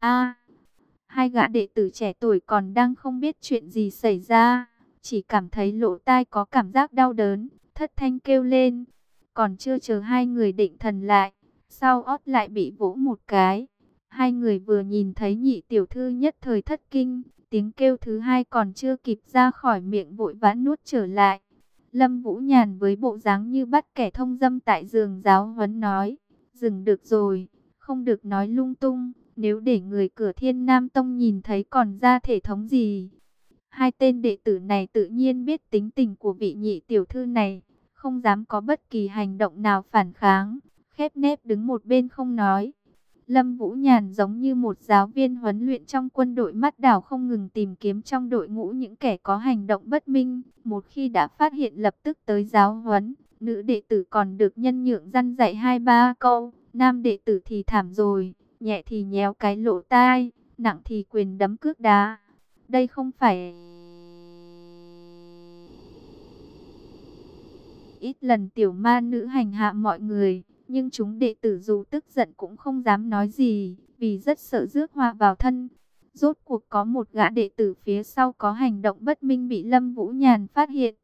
A, hai gã đệ tử trẻ tuổi còn đang không biết chuyện gì xảy ra, chỉ cảm thấy lỗ tai có cảm giác đau đớn, thất thanh kêu lên. Còn chưa chờ hai người định thần lại, sau ót lại bị vỗ một cái. Hai người vừa nhìn thấy nhị tiểu thư nhất thời thất kinh, tiếng kêu thứ hai còn chưa kịp ra khỏi miệng vội vã nuốt trở lại. Lâm Vũ Nhàn với bộ dáng như bắt kẻ thông dâm tại giường giáo huấn nói, dừng được rồi, không được nói lung tung, nếu để người cửa thiên nam tông nhìn thấy còn ra thể thống gì. Hai tên đệ tử này tự nhiên biết tính tình của vị nhị tiểu thư này, không dám có bất kỳ hành động nào phản kháng, khép nép đứng một bên không nói. Lâm Vũ Nhàn giống như một giáo viên huấn luyện trong quân đội mắt đảo không ngừng tìm kiếm trong đội ngũ những kẻ có hành động bất minh. Một khi đã phát hiện lập tức tới giáo huấn, nữ đệ tử còn được nhân nhượng răn dạy hai ba câu, nam đệ tử thì thảm rồi, nhẹ thì nhéo cái lỗ tai, nặng thì quyền đấm cước đá. Đây không phải... Ít lần tiểu ma nữ hành hạ mọi người, nhưng chúng đệ tử dù tức giận cũng không dám nói gì, vì rất sợ rước hoa vào thân. Rốt cuộc có một gã đệ tử phía sau có hành động bất minh bị Lâm Vũ Nhàn phát hiện.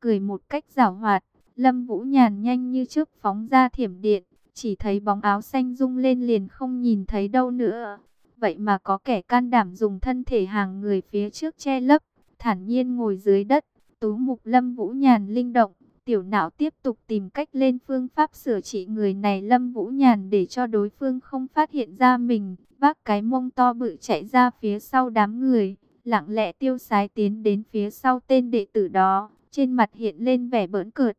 Cười một cách giảo hoạt, Lâm Vũ Nhàn nhanh như trước phóng ra thiểm điện, chỉ thấy bóng áo xanh rung lên liền không nhìn thấy đâu nữa. Vậy mà có kẻ can đảm dùng thân thể hàng người phía trước che lấp, thản nhiên ngồi dưới đất, tú mục Lâm Vũ Nhàn linh động Tiểu não tiếp tục tìm cách lên phương pháp sửa trị người này Lâm Vũ Nhàn để cho đối phương không phát hiện ra mình, vác cái mông to bự chạy ra phía sau đám người, lặng lẽ tiêu sái tiến đến phía sau tên đệ tử đó, trên mặt hiện lên vẻ bỡn cợt.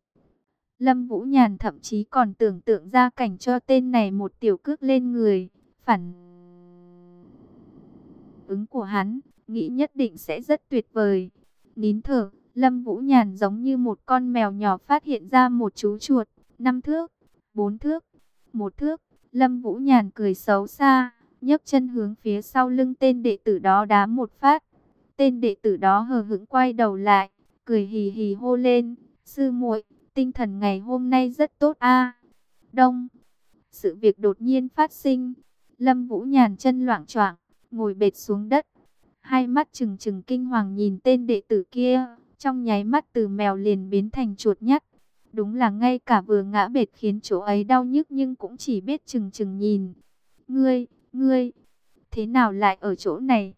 Lâm Vũ Nhàn thậm chí còn tưởng tượng ra cảnh cho tên này một tiểu cước lên người, phản ứng của hắn, nghĩ nhất định sẽ rất tuyệt vời. Nín thở, Lâm Vũ Nhàn giống như một con mèo nhỏ phát hiện ra một chú chuột, năm thước, bốn thước, một thước. Lâm Vũ Nhàn cười xấu xa, nhấc chân hướng phía sau lưng tên đệ tử đó đá một phát. Tên đệ tử đó hờ hững quay đầu lại, cười hì hì hô lên, sư muội, tinh thần ngày hôm nay rất tốt a. Đông, sự việc đột nhiên phát sinh, Lâm Vũ Nhàn chân loạn choạng, ngồi bệt xuống đất, hai mắt trừng trừng kinh hoàng nhìn tên đệ tử kia. Trong nháy mắt từ mèo liền biến thành chuột nhắt. Đúng là ngay cả vừa ngã bệt khiến chỗ ấy đau nhức nhưng cũng chỉ biết chừng chừng nhìn. Ngươi, ngươi, thế nào lại ở chỗ này?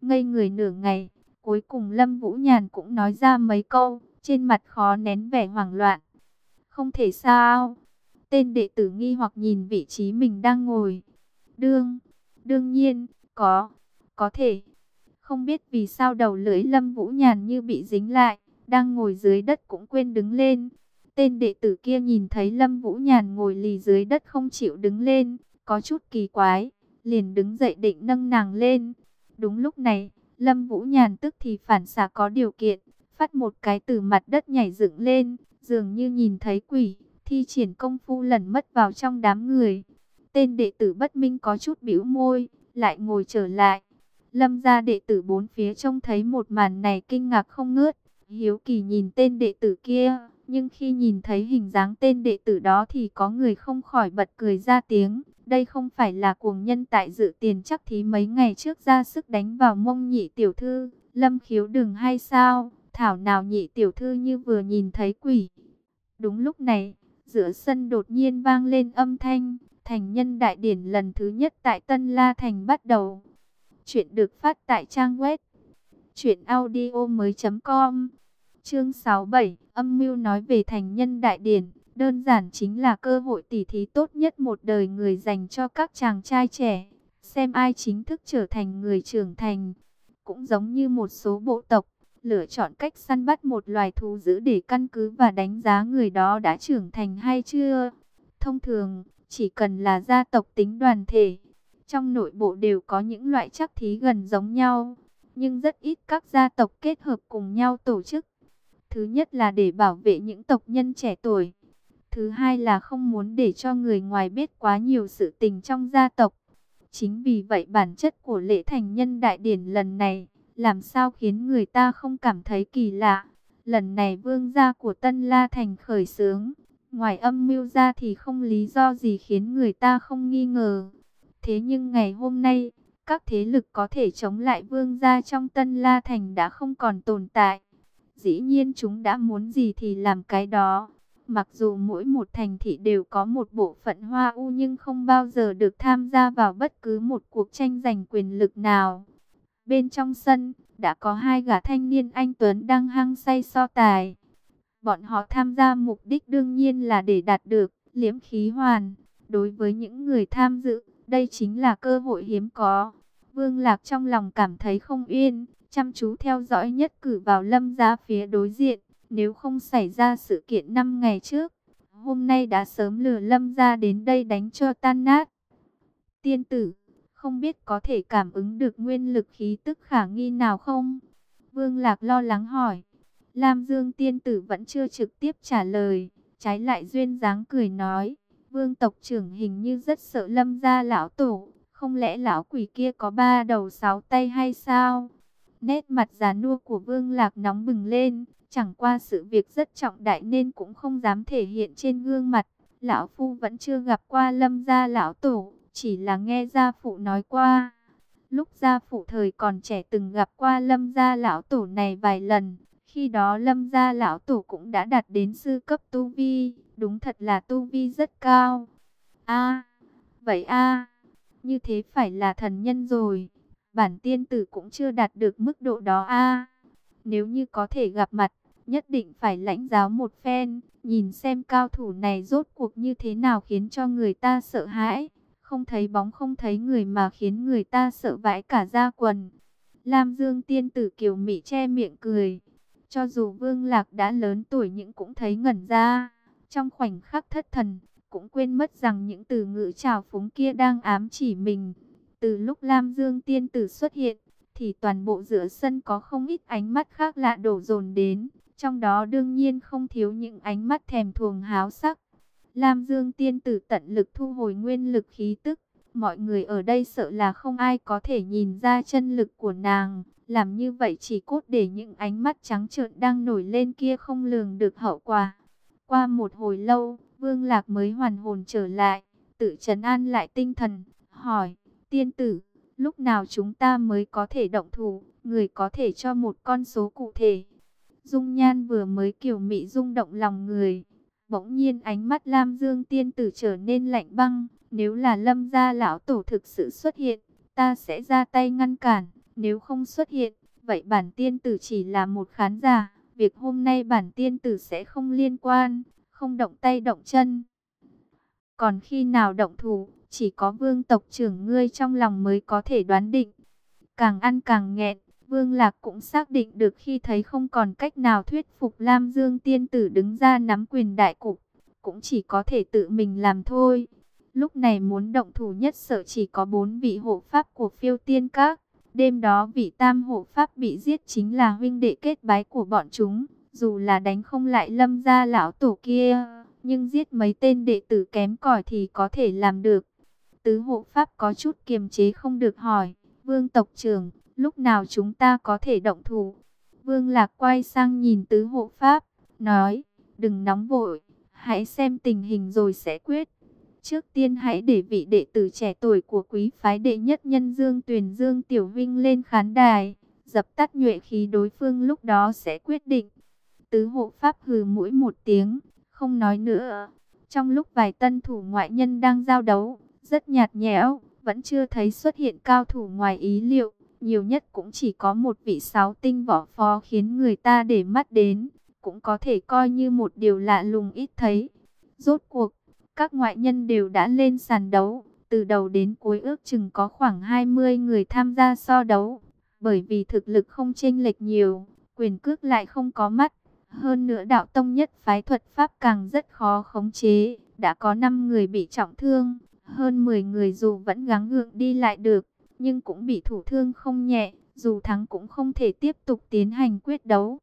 Ngây người nửa ngày, cuối cùng Lâm Vũ Nhàn cũng nói ra mấy câu, trên mặt khó nén vẻ hoảng loạn. Không thể sao? Tên đệ tử nghi hoặc nhìn vị trí mình đang ngồi. Đương, đương nhiên, có, có thể. Không biết vì sao đầu lưỡi Lâm Vũ Nhàn như bị dính lại, đang ngồi dưới đất cũng quên đứng lên. Tên đệ tử kia nhìn thấy Lâm Vũ Nhàn ngồi lì dưới đất không chịu đứng lên, có chút kỳ quái, liền đứng dậy định nâng nàng lên. Đúng lúc này, Lâm Vũ Nhàn tức thì phản xạ có điều kiện, phát một cái từ mặt đất nhảy dựng lên, dường như nhìn thấy quỷ, thi triển công phu lẩn mất vào trong đám người. Tên đệ tử bất minh có chút bĩu môi, lại ngồi trở lại. Lâm gia đệ tử bốn phía trông thấy một màn này kinh ngạc không ngớt, hiếu kỳ nhìn tên đệ tử kia, nhưng khi nhìn thấy hình dáng tên đệ tử đó thì có người không khỏi bật cười ra tiếng. Đây không phải là cuồng nhân tại dự tiền chắc thí mấy ngày trước ra sức đánh vào mông nhị tiểu thư, lâm khiếu đừng hay sao, thảo nào nhị tiểu thư như vừa nhìn thấy quỷ. Đúng lúc này, giữa sân đột nhiên vang lên âm thanh, thành nhân đại điển lần thứ nhất tại Tân La Thành bắt đầu. Chuyện được phát tại trang web truyệnaudiomoi.com. Chương 67, âm mưu nói về thành nhân đại điển, đơn giản chính là cơ hội tỉ thí tốt nhất một đời người dành cho các chàng trai trẻ, xem ai chính thức trở thành người trưởng thành. Cũng giống như một số bộ tộc, lựa chọn cách săn bắt một loài thú dữ để căn cứ và đánh giá người đó đã trưởng thành hay chưa. Thông thường, chỉ cần là gia tộc tính đoàn thể, trong nội bộ đều có những loại chắc thí gần giống nhau, nhưng rất ít các gia tộc kết hợp cùng nhau tổ chức. Thứ nhất là để bảo vệ những tộc nhân trẻ tuổi. Thứ hai là không muốn để cho người ngoài biết quá nhiều sự tình trong gia tộc. Chính vì vậy bản chất của lễ thành nhân đại điển lần này, làm sao khiến người ta không cảm thấy kỳ lạ. Lần này vương gia của Tân La Thành khởi sướng, ngoài âm mưu ra thì không lý do gì khiến người ta không nghi ngờ. Thế nhưng ngày hôm nay, các thế lực có thể chống lại vương gia trong Tân La Thành đã không còn tồn tại. Dĩ nhiên chúng đã muốn gì thì làm cái đó. Mặc dù mỗi một thành thị đều có một bộ phận hoa u nhưng không bao giờ được tham gia vào bất cứ một cuộc tranh giành quyền lực nào. Bên trong sân, đã có hai gã thanh niên anh Tuấn đang hăng say so tài. Bọn họ tham gia mục đích đương nhiên là để đạt được liễm khí hoàn. Đối với những người tham dự, đây chính là cơ hội hiếm có. Vương Lạc trong lòng cảm thấy không yên, chăm chú theo dõi nhất cử vào lâm gia phía đối diện. Nếu không xảy ra sự kiện 5 ngày trước, hôm nay đã sớm lừa lâm gia đến đây đánh cho tan nát. Tiên tử, không biết có thể cảm ứng được nguyên lực khí tức khả nghi nào không? Vương Lạc lo lắng hỏi. Lam Dương tiên tử vẫn chưa trực tiếp trả lời, trái lại duyên dáng cười nói. Vương tộc trưởng hình như rất sợ lâm gia lão tổ, không lẽ lão quỷ kia có ba đầu sáu tay hay sao? Nét mặt già nua của Vương Lạc nóng bừng lên, chẳng qua sự việc rất trọng đại nên cũng không dám thể hiện trên gương mặt. Lão Phu vẫn chưa gặp qua lâm gia lão tổ, chỉ là nghe gia phụ nói qua. Lúc gia phụ thời còn trẻ từng gặp qua lâm gia lão tổ này vài lần, khi đó lâm gia lão tổ cũng đã đạt đến sư cấp tu vi, đúng thật là tu vi rất cao. a vậy a như thế phải là thần nhân rồi, bản tiên tử cũng chưa đạt được mức độ đó a Nếu như có thể gặp mặt, nhất định phải lãnh giáo một phen, nhìn xem cao thủ này rốt cuộc như thế nào khiến cho người ta sợ hãi. Không thấy bóng không thấy người mà khiến người ta sợ vãi cả da quần. Lam Dương tiên tử kiều mị che miệng cười. Cho dù Vương Lạc đã lớn tuổi nhưng cũng thấy ngẩn ra. Trong khoảnh khắc thất thần, cũng quên mất rằng những từ ngữ trào phúng kia đang ám chỉ mình. Từ lúc Lam Dương tiên tử xuất hiện, thì toàn bộ giữa sân có không ít ánh mắt khác lạ đổ dồn đến. Trong đó đương nhiên không thiếu những ánh mắt thèm thuồng háo sắc. Lam Dương tiên tử tận lực thu hồi nguyên lực khí tức. Mọi người ở đây sợ là không ai có thể nhìn ra chân lực của nàng. Làm như vậy chỉ cốt để những ánh mắt trắng trợn đang nổi lên kia không lường được hậu quả. Qua một hồi lâu, Vương Lạc mới hoàn hồn trở lại, tự trấn an lại tinh thần, hỏi, tiên tử, lúc nào chúng ta mới có thể động thủ, người có thể cho một con số cụ thể. Dung nhan vừa mới kiểu mị rung động lòng người, bỗng nhiên ánh mắt Lam Dương tiên tử trở nên lạnh băng, nếu là lâm gia lão tổ thực sự xuất hiện, ta sẽ ra tay ngăn cản. Nếu không xuất hiện, vậy bản tiên tử chỉ là một khán giả. Việc hôm nay bản tiên tử sẽ không liên quan, không động tay động chân. Còn khi nào động thủ, chỉ có vương tộc trưởng ngươi trong lòng mới có thể đoán định. Càng ăn càng nghẹn, vương lạc cũng xác định được khi thấy không còn cách nào thuyết phục Lam Dương tiên tử đứng ra nắm quyền đại cục. Cũng chỉ có thể tự mình làm thôi. Lúc này muốn động thủ nhất sợ chỉ có bốn vị hộ pháp của phiêu tiên các. Đêm đó vị tam hộ pháp bị giết chính là huynh đệ kết bái của bọn chúng. Dù là đánh không lại lâm gia lão tổ kia, nhưng giết mấy tên đệ tử kém cỏi thì có thể làm được. Tứ hộ pháp có chút kiềm chế không được hỏi, vương tộc trưởng, lúc nào chúng ta có thể động thủ? Vương lạc quay sang nhìn tứ hộ pháp, nói, đừng nóng vội, hãy xem tình hình rồi sẽ quyết. Trước tiên hãy để vị đệ tử trẻ tuổi của quý phái đệ nhất nhân Dương Tuyền Dương Tiểu Vinh lên khán đài, dập tắt nhuệ khí đối phương lúc đó sẽ quyết định. Tứ hộ pháp hừ mũi một tiếng, không nói nữa. Trong lúc vài tân thủ ngoại nhân đang giao đấu, rất nhạt nhẽo, vẫn chưa thấy xuất hiện cao thủ ngoài ý liệu. Nhiều nhất cũng chỉ có một vị sáu tinh võ phó khiến người ta để mắt đến, cũng có thể coi như một điều lạ lùng ít thấy. Rốt cuộc, các ngoại nhân đều đã lên sàn đấu, từ đầu đến cuối ước chừng có khoảng 20 người tham gia so đấu. Bởi vì thực lực không chênh lệch nhiều, quyền cước lại không có mắt. Hơn nữa đạo tông nhất phái thuật pháp càng rất khó khống chế, đã có 5 người bị trọng thương, hơn 10 người dù vẫn gắng gượng đi lại được, nhưng cũng bị thủ thương không nhẹ, dù thắng cũng không thể tiếp tục tiến hành quyết đấu.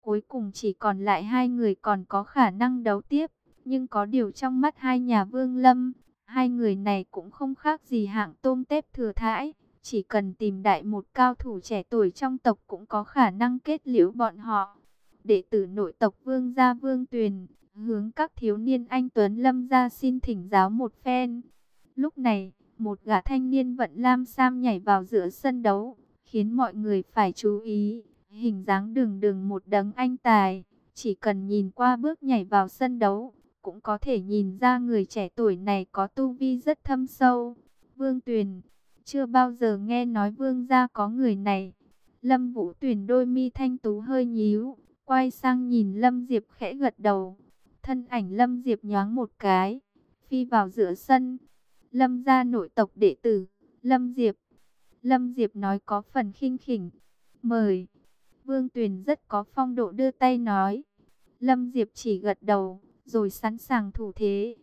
Cuối cùng chỉ còn lại hai người còn có khả năng đấu tiếp. Nhưng có điều trong mắt hai nhà vương lâm, hai người này cũng không khác gì hạng tôm tép thừa thãi. Chỉ cần tìm đại một cao thủ trẻ tuổi trong tộc cũng có khả năng kết liễu bọn họ. Đệ tử nội tộc vương gia vương tuyền, hướng các thiếu niên anh Tuấn Lâm ra xin thỉnh giáo một phen. Lúc này, một gã thanh niên vận lam sam nhảy vào giữa sân đấu, khiến mọi người phải chú ý. Hình dáng đường đường một đấng anh tài, chỉ cần nhìn qua bước nhảy vào sân đấu, cũng có thể nhìn ra người trẻ tuổi này có tu vi rất thâm sâu. Vương Tuyền, chưa bao giờ nghe nói vương gia có người này. Lâm Vũ Tuyền đôi mi thanh tú hơi nhíu, quay sang nhìn Lâm Diệp khẽ gật đầu. Thân ảnh Lâm Diệp nhoáng một cái, phi vào giữa sân. Lâm gia nội tộc đệ tử, Lâm Diệp. Lâm Diệp nói có phần khinh khỉnh. Mời. Vương Tuyền rất có phong độ đưa tay nói. Lâm Diệp chỉ gật đầu, rồi sẵn sàng thủ thế.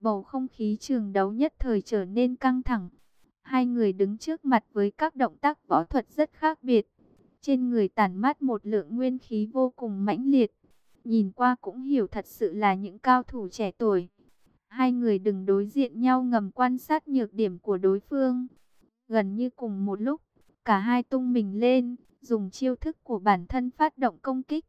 Bầu không khí trường đấu nhất thời trở nên căng thẳng. Hai người đứng trước mặt với các động tác võ thuật rất khác biệt. Trên người tản mát một lượng nguyên khí vô cùng mãnh liệt. Nhìn qua cũng hiểu thật sự là những cao thủ trẻ tuổi. Hai người đừng đối diện nhau ngầm quan sát nhược điểm của đối phương. Gần như cùng một lúc, cả hai tung mình lên, dùng chiêu thức của bản thân phát động công kích.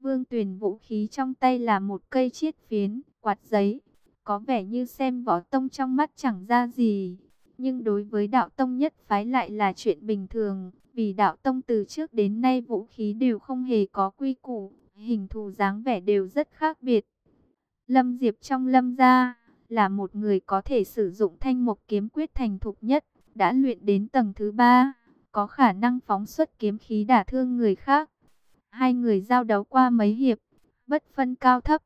Vương Tuyền vũ khí trong tay là một cây chiết phiến, quạt giấy. Có vẻ như xem võ tông trong mắt chẳng ra gì. Nhưng đối với đạo tông nhất phái lại là chuyện bình thường. Vì đạo tông từ trước đến nay vũ khí đều không hề có quy củ. Hình thù dáng vẻ đều rất khác biệt. Lâm Diệp trong lâm gia là một người có thể sử dụng thanh mục kiếm quyết thành thục nhất. Đã luyện đến tầng thứ ba. Có khả năng phóng xuất kiếm khí đả thương người khác. Hai người giao đấu qua mấy hiệp, bất phân cao thấp.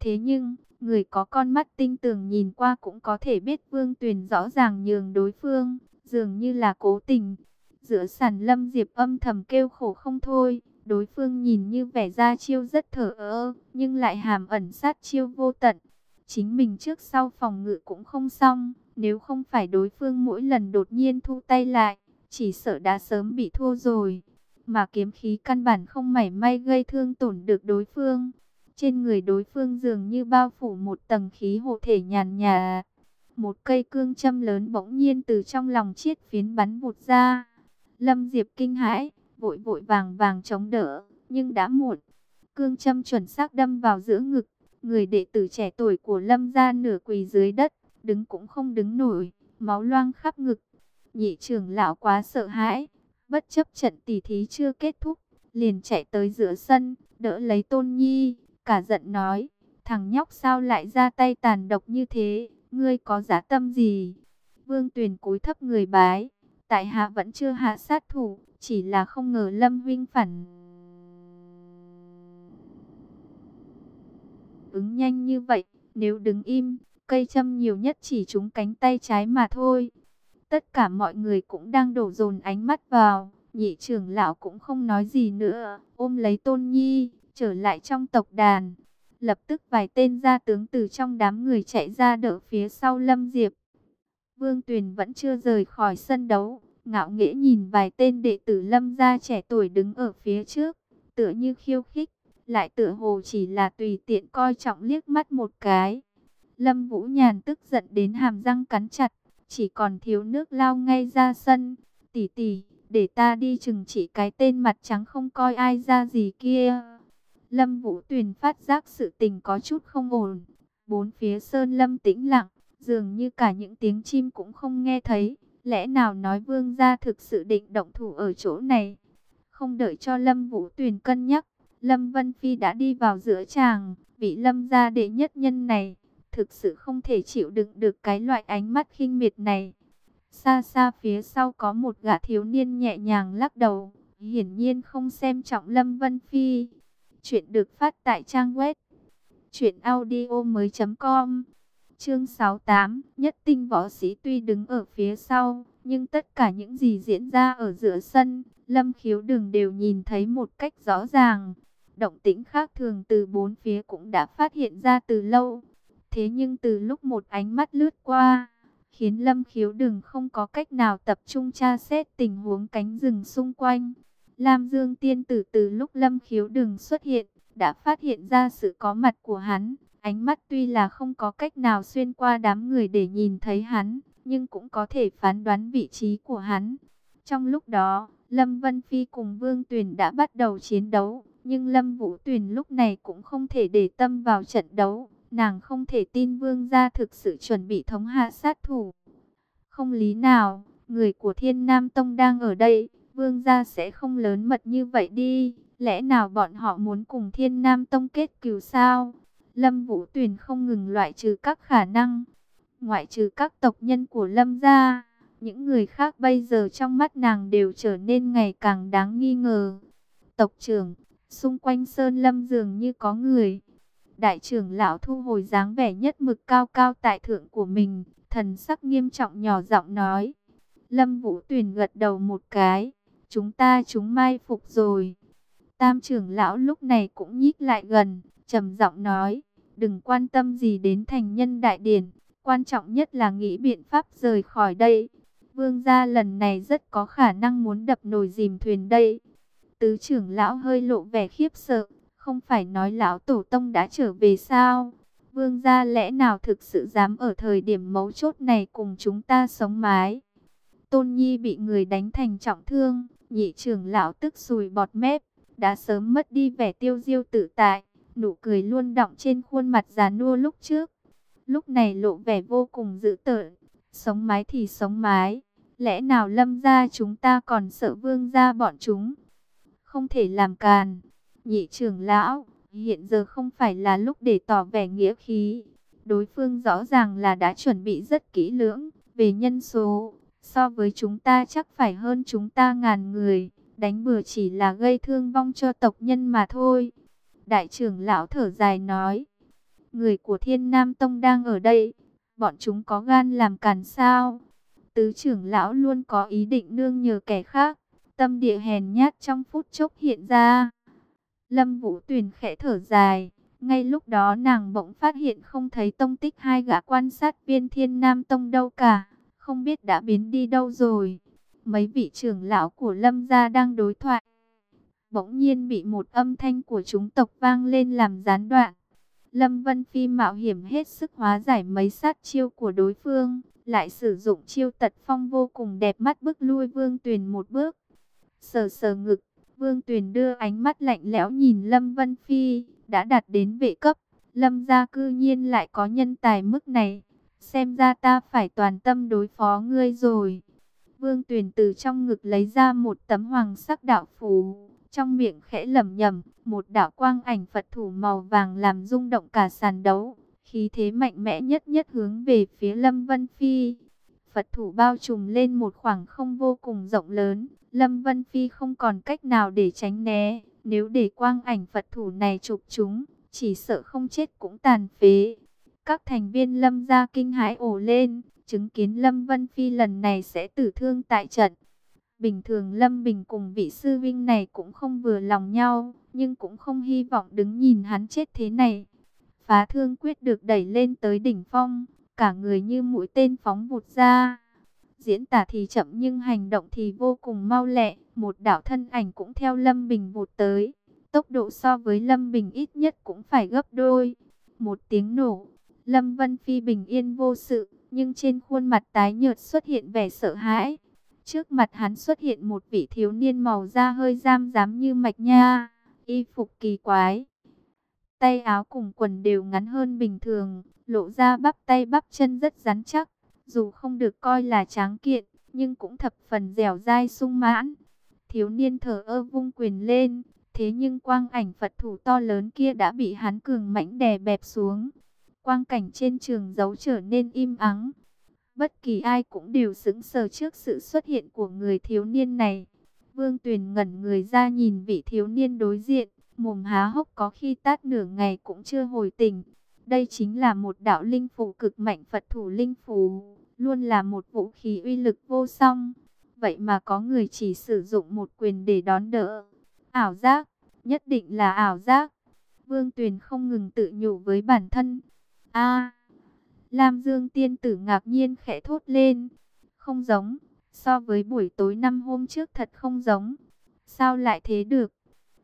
Thế nhưng, người có con mắt tinh tường nhìn qua cũng có thể biết Vương Tuyền rõ ràng nhường đối phương, dường như là cố tình. Giữa sàn lâm diệp âm thầm kêu khổ không thôi, đối phương nhìn như vẻ ra chiêu rất thở ơ, nhưng lại hàm ẩn sát chiêu vô tận. Chính mình trước sau phòng ngự cũng không xong, nếu không phải đối phương mỗi lần đột nhiên thu tay lại, chỉ sợ đã sớm bị thua rồi mà kiếm khí căn bản không mảy may gây thương tổn được đối phương. Trên người đối phương dường như bao phủ một tầng khí hộ thể nhàn nhà. Một cây cương châm lớn bỗng nhiên từ trong lòng chiết phiến bắn vụt ra. Lâm Diệp kinh hãi, vội vội vàng vàng chống đỡ, nhưng đã muộn. Cương châm chuẩn xác đâm vào giữa ngực, người đệ tử trẻ tuổi của Lâm gia nửa quỳ dưới đất, đứng cũng không đứng nổi, máu loang khắp ngực. Nhị trưởng lão quá sợ hãi, Bất chấp trận tỷ thí chưa kết thúc, liền chạy tới giữa sân, đỡ lấy Tôn Nhi, cả giận nói, thằng nhóc sao lại ra tay tàn độc như thế, ngươi có giá tâm gì? Vương Tuyền cúi thấp người bái, tại hạ vẫn chưa hạ sát thủ, chỉ là không ngờ Lâm huynh phản ứng nhanh như vậy, nếu đứng im, cây châm nhiều nhất chỉ trúng cánh tay trái mà thôi. Tất cả mọi người cũng đang đổ dồn ánh mắt vào, nhị trưởng lão cũng không nói gì nữa, ôm lấy tôn nhi, trở lại trong tộc đàn. Lập tức vài tên gia tướng từ trong đám người chạy ra đỡ phía sau Lâm Diệp. Vương Tuyền vẫn chưa rời khỏi sân đấu, ngạo nghễ nhìn vài tên đệ tử Lâm gia trẻ tuổi đứng ở phía trước, tựa như khiêu khích, lại tựa hồ chỉ là tùy tiện coi trọng liếc mắt một cái. Lâm Vũ Nhàn tức giận đến hàm răng cắn chặt, chỉ còn thiếu nước lao ngay ra sân. Tỷ tỷ, để ta đi chừng chỉ cái tên mặt trắng không coi ai ra gì kia. Lâm Vũ Tuyền phát giác sự tình có chút không ổn. Bốn phía sơn lâm tĩnh lặng, dường như cả những tiếng chim cũng không nghe thấy. Lẽ nào nói vương gia thực sự định động thủ ở chỗ này? Không đợi cho Lâm Vũ Tuyền cân nhắc, Lâm Vân Phi đã đi vào giữa tràng, vị Lâm gia đệ nhất nhân này thực sự không thể chịu đựng được cái loại ánh mắt khinh miệt này. Xa xa phía sau có một gã thiếu niên nhẹ nhàng lắc đầu, hiển nhiên không xem trọng Lâm Vân Phi. Chuyện được phát tại trang web truyệnaudiomoi.com. Chương 68, Nhất tinh võ sĩ tuy đứng ở phía sau, nhưng tất cả những gì diễn ra ở giữa sân, Lâm Khiếu Đường đều nhìn thấy một cách rõ ràng. Động tĩnh khác thường từ bốn phía cũng đã phát hiện ra từ lâu. Thế nhưng từ lúc một ánh mắt lướt qua, khiến Lâm Khiếu Đừng không có cách nào tập trung tra xét tình huống cánh rừng xung quanh. Lam Dương Tiên Tử từ lúc Lâm Khiếu Đừng xuất hiện, đã phát hiện ra sự có mặt của hắn. Ánh mắt tuy là không có cách nào xuyên qua đám người để nhìn thấy hắn, nhưng cũng có thể phán đoán vị trí của hắn. Trong lúc đó, Lâm Vân Phi cùng Vương Tuyền đã bắt đầu chiến đấu, nhưng Lâm Vũ Tuyền lúc này cũng không thể để tâm vào trận đấu. Nàng không thể tin vương gia thực sự chuẩn bị thống hạ sát thủ. Không lý nào, người của Thiên Nam Tông đang ở đây, vương gia sẽ không lớn mật như vậy đi. Lẽ nào bọn họ muốn cùng Thiên Nam Tông kết cừu sao? Lâm Vũ Tuyền không ngừng loại trừ các khả năng, ngoại trừ các tộc nhân của Lâm gia, những người khác bây giờ trong mắt nàng đều trở nên ngày càng đáng nghi ngờ. Tộc trưởng, xung quanh Sơn Lâm dường như có người. Đại trưởng lão thu hồi dáng vẻ nhất mực cao cao tại thượng của mình, thần sắc nghiêm trọng nhỏ giọng nói. Lâm Vũ Tuyền gật đầu một cái, chúng ta chúng mai phục rồi. Tam trưởng lão lúc này cũng nhích lại gần, trầm giọng nói, đừng quan tâm gì đến thành nhân đại điển, quan trọng nhất là nghĩ biện pháp rời khỏi đây. Vương gia lần này rất có khả năng muốn đập nồi dìm thuyền đây. Tứ trưởng lão hơi lộ vẻ khiếp sợ, không phải nói lão tổ tông đã trở về sao? Vương gia lẽ nào thực sự dám ở thời điểm mấu chốt này cùng chúng ta sống mái? Tôn Nhi bị người đánh thành trọng thương, nhị trưởng lão tức sùi bọt mép, đã sớm mất đi vẻ tiêu diêu tự tại, nụ cười luôn đọng trên khuôn mặt già nua lúc trước. Lúc này lộ vẻ vô cùng dữ tợn, sống mái thì sống mái, lẽ nào lâm gia chúng ta còn sợ vương gia bọn chúng? Không thể làm càn, nhị trưởng lão, hiện giờ không phải là lúc để tỏ vẻ nghĩa khí. Đối phương rõ ràng là đã chuẩn bị rất kỹ lưỡng về nhân số, so với chúng ta chắc phải hơn chúng ta ngàn người, đánh bừa chỉ là gây thương vong cho tộc nhân mà thôi. Đại trưởng lão thở dài nói, người của Thiên Nam Tông đang ở đây, bọn chúng có gan làm càn sao? Tứ trưởng lão luôn có ý định nương nhờ kẻ khác, tâm địa hèn nhát trong phút chốc hiện ra. Lâm Vũ Tuyền khẽ thở dài, ngay lúc đó nàng bỗng phát hiện không thấy tông tích hai gã quan sát viên Thiên Nam Tông đâu cả, không biết đã biến đi đâu rồi. Mấy vị trưởng lão của Lâm gia đang đối thoại. Bỗng nhiên bị một âm thanh của chúng tộc vang lên làm gián đoạn. Lâm Vân Phi mạo hiểm hết sức hóa giải mấy sát chiêu của đối phương, lại sử dụng chiêu tật phong vô cùng đẹp mắt bước lui Vương Tuyền một bước. Sờ sờ ngực, Vương Tuyền đưa ánh mắt lạnh lẽo nhìn Lâm Vân Phi, đã đạt đến vệ cấp. Lâm gia cư nhiên lại có nhân tài mức này, xem ra ta phải toàn tâm đối phó ngươi rồi. Vương Tuyền từ trong ngực lấy ra một tấm hoàng sắc đạo phù, trong miệng khẽ lẩm nhẩm, một đạo quang ảnh Phật thủ màu vàng làm rung động cả sàn đấu, khí thế mạnh mẽ nhất nhất hướng về phía Lâm Vân Phi. Phật thủ bao trùm lên một khoảng không vô cùng rộng lớn, Lâm Vân Phi không còn cách nào để tránh né, nếu để quang ảnh Phật thủ này chụp chúng, chỉ sợ không chết cũng tàn phế. Các thành viên Lâm gia kinh hãi ổ lên, chứng kiến Lâm Vân Phi lần này sẽ tử thương tại trận. Bình thường Lâm Bình cùng vị sư vinh này cũng không vừa lòng nhau, nhưng cũng không hy vọng đứng nhìn hắn chết thế này. Phá thương quyết được đẩy lên tới đỉnh phong, cả người như mũi tên phóng vụt ra. Diễn tả thì chậm nhưng hành động thì vô cùng mau lẹ, một đạo thân ảnh cũng theo Lâm Bình vụt tới. Tốc độ so với Lâm Bình ít nhất cũng phải gấp đôi. Một tiếng nổ, Lâm Vân Phi bình yên vô sự, nhưng trên khuôn mặt tái nhợt xuất hiện vẻ sợ hãi. Trước mặt hắn xuất hiện một vị thiếu niên màu da hơi giam giám như mạch nha, y phục kỳ quái. Tay áo cùng quần đều ngắn hơn bình thường, lộ ra bắp tay bắp chân rất rắn chắc. Dù không được coi là tráng kiện, nhưng cũng thập phần dẻo dai sung mãn. Thiếu niên thở ơ vung quyền lên, thế nhưng quang ảnh Phật thủ to lớn kia đã bị hắn cường mãnh đè bẹp xuống. Quang cảnh trên trường giấu trở nên im ắng. Bất kỳ ai cũng đều sững sờ trước sự xuất hiện của người thiếu niên này. Vương Tuyền ngẩn người ra nhìn vị thiếu niên đối diện, mồm há hốc có khi tát nửa ngày cũng chưa hồi tỉnh. Đây chính là một đạo linh phù cực mạnh Phật thủ linh phù, luôn là một vũ khí uy lực vô song. Vậy mà có người chỉ sử dụng một quyền để đón đỡ. Ảo giác, nhất định là ảo giác. Vương Tuyền không ngừng tự nhủ với bản thân. a Lam Dương tiên tử ngạc nhiên khẽ thốt lên. Không giống, so với buổi tối năm hôm trước thật không giống. Sao lại thế được?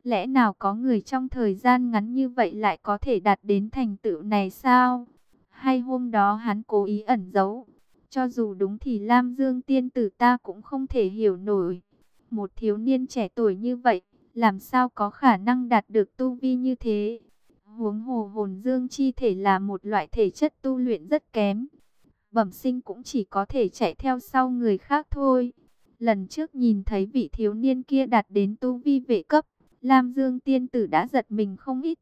Lẽ nào có người trong thời gian ngắn như vậy lại có thể đạt đến thành tựu này sao? Hay hôm đó hắn cố ý ẩn giấu? Cho dù đúng thì Lam Dương tiên tử ta cũng không thể hiểu nổi. Một thiếu niên trẻ tuổi như vậy, làm sao có khả năng đạt được tu vi như thế? Huống hồ hồn dương chi thể là một loại thể chất tu luyện rất kém. bẩm sinh cũng chỉ có thể chạy theo sau người khác thôi. Lần trước nhìn thấy vị thiếu niên kia đạt đến tu vi vệ cấp, Lam Dương tiên tử đã giật mình không ít.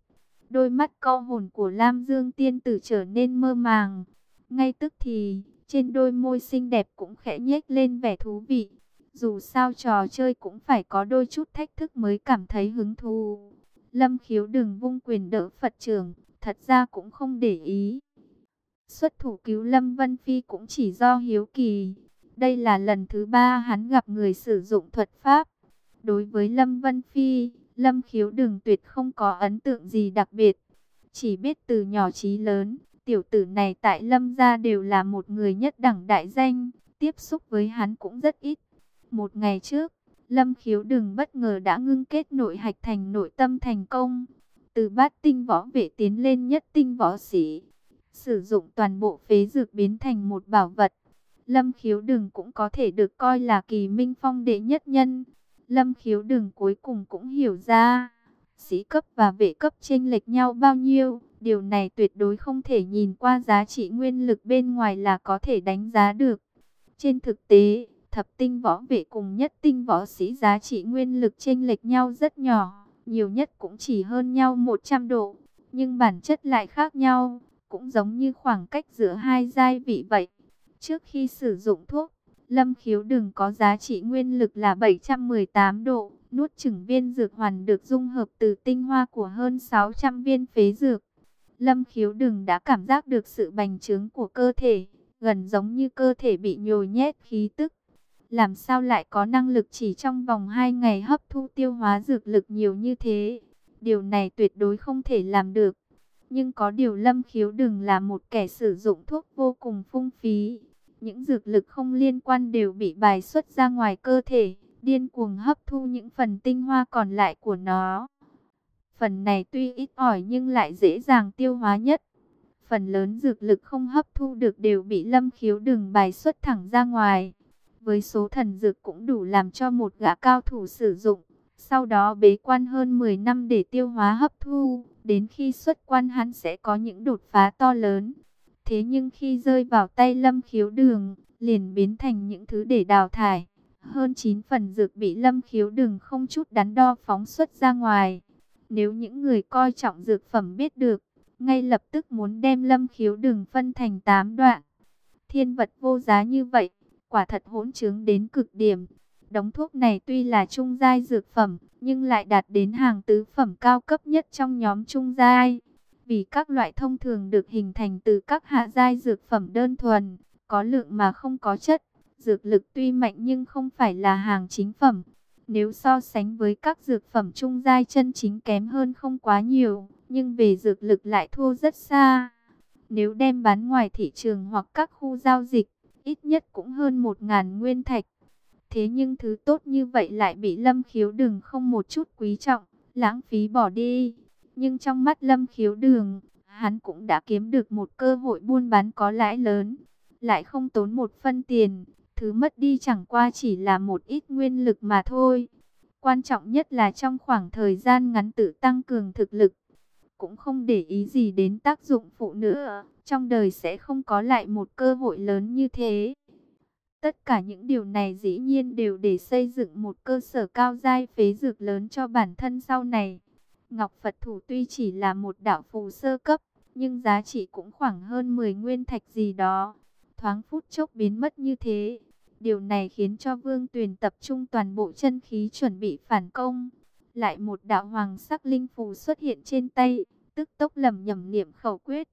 Đôi mắt co hồn của Lam Dương tiên tử trở nên mơ màng. Ngay tức thì, trên đôi môi xinh đẹp cũng khẽ nhếch lên vẻ thú vị. Dù sao trò chơi cũng phải có đôi chút thách thức mới cảm thấy hứng thú. Lâm khiếu đừng vung quyền đỡ Phật trưởng, thật ra cũng không để ý. Xuất thủ cứu Lâm Vân Phi cũng chỉ do hiếu kỳ. Đây là lần thứ ba hắn gặp người sử dụng thuật pháp. Đối với Lâm Vân Phi, Lâm khiếu Đường tuyệt không có ấn tượng gì đặc biệt. Chỉ biết từ nhỏ chí lớn, tiểu tử này tại Lâm gia đều là một người nhất đẳng đại danh. Tiếp xúc với hắn cũng rất ít. Một ngày trước, Lâm khiếu Đường bất ngờ đã ngưng kết nội hạch thành nội tâm thành công. Từ bát tinh võ vệ tiến lên nhất tinh võ sĩ. Sử dụng toàn bộ phế dược biến thành một bảo vật. Lâm khiếu đừng cũng có thể được coi là kỳ minh phong đệ nhất nhân. Lâm khiếu đừng cuối cùng cũng hiểu ra. Sĩ cấp và vệ cấp chênh lệch nhau bao nhiêu. Điều này tuyệt đối không thể nhìn qua giá trị nguyên lực bên ngoài là có thể đánh giá được. Trên thực tế, thập tinh võ vệ cùng nhất tinh võ sĩ giá trị nguyên lực chênh lệch nhau rất nhỏ, nhiều nhất cũng chỉ hơn nhau 100 độ, nhưng bản chất lại khác nhau, cũng giống như khoảng cách giữa hai giai vị vậy. Trước khi sử dụng thuốc, Lâm Khiếu đừng có giá trị nguyên lực là 718 độ, nuốt chửng viên dược hoàn được dung hợp từ tinh hoa của hơn 600 viên phế dược. Lâm Khiếu đừng đã cảm giác được sự bành trướng của cơ thể, gần giống như cơ thể bị nhồi nhét khí tức làm sao lại có năng lực chỉ trong vòng 2 ngày hấp thu tiêu hóa dược lực nhiều như thế. Điều này tuyệt đối không thể làm được. Nhưng có điều lâm khiếu đừng là một kẻ sử dụng thuốc vô cùng phung phí. Những dược lực không liên quan đều bị bài xuất ra ngoài cơ thể, điên cuồng hấp thu những phần tinh hoa còn lại của nó. Phần này tuy ít ỏi nhưng lại dễ dàng tiêu hóa nhất. Phần lớn dược lực không hấp thu được đều bị lâm khiếu đường bài xuất thẳng ra ngoài với số thần dược cũng đủ làm cho một gã cao thủ sử dụng. Sau đó bế quan hơn 10 năm để tiêu hóa hấp thu, đến khi xuất quan hắn sẽ có những đột phá to lớn. Thế nhưng khi rơi vào tay lâm khiếu đường, liền biến thành những thứ để đào thải. Hơn 9 phần dược bị lâm khiếu đường không chút đắn đo phóng xuất ra ngoài. Nếu những người coi trọng dược phẩm biết được, ngay lập tức muốn đem lâm khiếu đường phân thành 8 đoạn. Thiên vật vô giá như vậy, quả thật hỗn trướng đến cực điểm. Đống thuốc này tuy là trung giai dược phẩm, nhưng lại đạt đến hàng tứ phẩm cao cấp nhất trong nhóm trung giai. Vì các loại thông thường được hình thành từ các hạ giai dược phẩm đơn thuần, có lượng mà không có chất. Dược lực tuy mạnh nhưng không phải là hàng chính phẩm. Nếu so sánh với các dược phẩm trung giai chân chính kém hơn không quá nhiều, nhưng về dược lực lại thua rất xa. Nếu đem bán ngoài thị trường hoặc các khu giao dịch, ít nhất cũng hơn một ngàn nguyên thạch. Thế nhưng thứ tốt như vậy lại bị Lâm Khiếu đừng không một chút quý trọng, lãng phí bỏ đi. Nhưng trong mắt Lâm Khiếu Đường, hắn cũng đã kiếm được một cơ hội buôn bán có lãi lớn, lại không tốn một phân tiền, thứ mất đi chẳng qua chỉ là một ít nguyên lực mà thôi. Quan trọng nhất là trong khoảng thời gian ngắn tự tăng cường thực lực, cũng không để ý gì đến tác dụng phụ nữa trong đời sẽ không có lại một cơ hội lớn như thế. Tất cả những điều này dĩ nhiên đều để xây dựng một cơ sở cao giai phế dược lớn cho bản thân sau này. Ngọc Phật thủ tuy chỉ là một đạo phù sơ cấp, nhưng giá trị cũng khoảng hơn 10 nguyên thạch gì đó. Thoáng phút chốc biến mất như thế. Điều này khiến cho Vương Tuyền tập trung toàn bộ chân khí chuẩn bị phản công. Lại một đạo hoàng sắc linh phù xuất hiện trên tay, tức tốc lầm nhầm niệm khẩu quyết.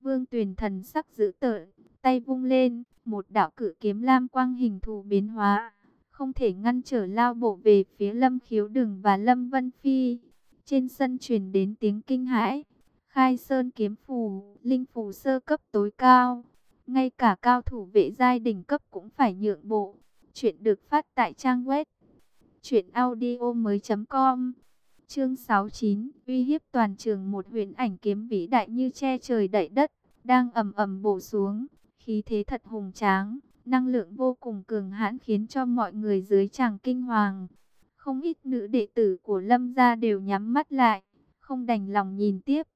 Vương Tuyền thần sắc dữ tợn, tay vung lên, một đạo cử kiếm lam quang hình thù biến hóa, không thể ngăn trở lao bộ về phía Lâm Khiếu Đường và Lâm Vân Phi. Trên sân truyền đến tiếng kinh hãi, khai sơn kiếm phù, linh phù sơ cấp tối cao. Ngay cả cao thủ vệ giai đỉnh cấp cũng phải nhượng bộ. Chuyện được phát tại trang web chuyện audio mới.com Chương 69, uy hiếp toàn trường một huyền ảnh kiếm vĩ đại như che trời đậy đất, đang ầm ầm bổ xuống, khí thế thật hùng tráng, năng lượng vô cùng cường hãn khiến cho mọi người dưới tràng kinh hoàng. Không ít nữ đệ tử của Lâm gia đều nhắm mắt lại, không đành lòng nhìn tiếp.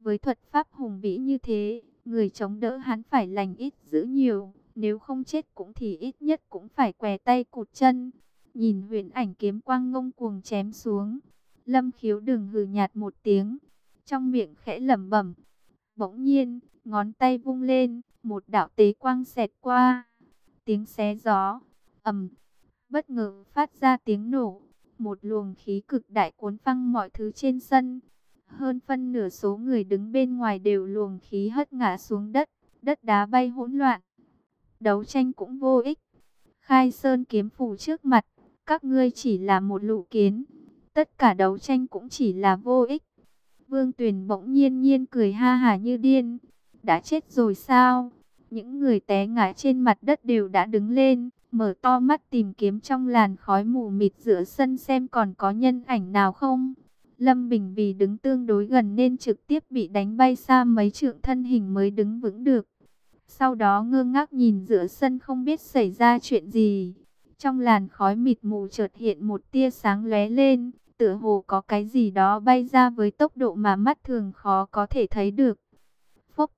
Với thuật pháp hùng vĩ như thế, Người chống đỡ hắn phải lành ít giữ nhiều, nếu không chết cũng thì ít nhất cũng phải què tay cụt chân. Nhìn huyền ảnh kiếm quang ngông cuồng chém xuống. Lâm khiếu đừng hừ nhạt một tiếng. Trong miệng khẽ lẩm bẩm. Bỗng nhiên, ngón tay vung lên, một đạo tế quang xẹt qua. Tiếng xé gió, ầm, bất ngờ phát ra tiếng nổ. Một luồng khí cực đại cuốn phăng mọi thứ trên sân. Hơn phân nửa số người đứng bên ngoài đều luồng khí hất ngã xuống đất, đất đá bay hỗn loạn. Đấu tranh cũng vô ích. Khai Sơn kiếm phủ trước mặt, các ngươi chỉ là một lũ kiến. Tất cả đấu tranh cũng chỉ là vô ích. Vương Tuyền bỗng nhiên nhiên cười ha hà như điên. Đã chết rồi sao? Những người té ngã trên mặt đất đều đã đứng lên, mở to mắt tìm kiếm trong làn khói mù mịt giữa sân xem còn có nhân ảnh nào không. Lâm Bình vì đứng tương đối gần nên trực tiếp bị đánh bay xa mấy trượng thân hình mới đứng vững được. Sau đó ngơ ngác nhìn giữa sân không biết xảy ra chuyện gì. Trong làn khói mịt mù chợt hiện một tia sáng lóe lên, tựa hồ có cái gì đó bay ra với tốc độ mà mắt thường khó có thể thấy được. Phốc,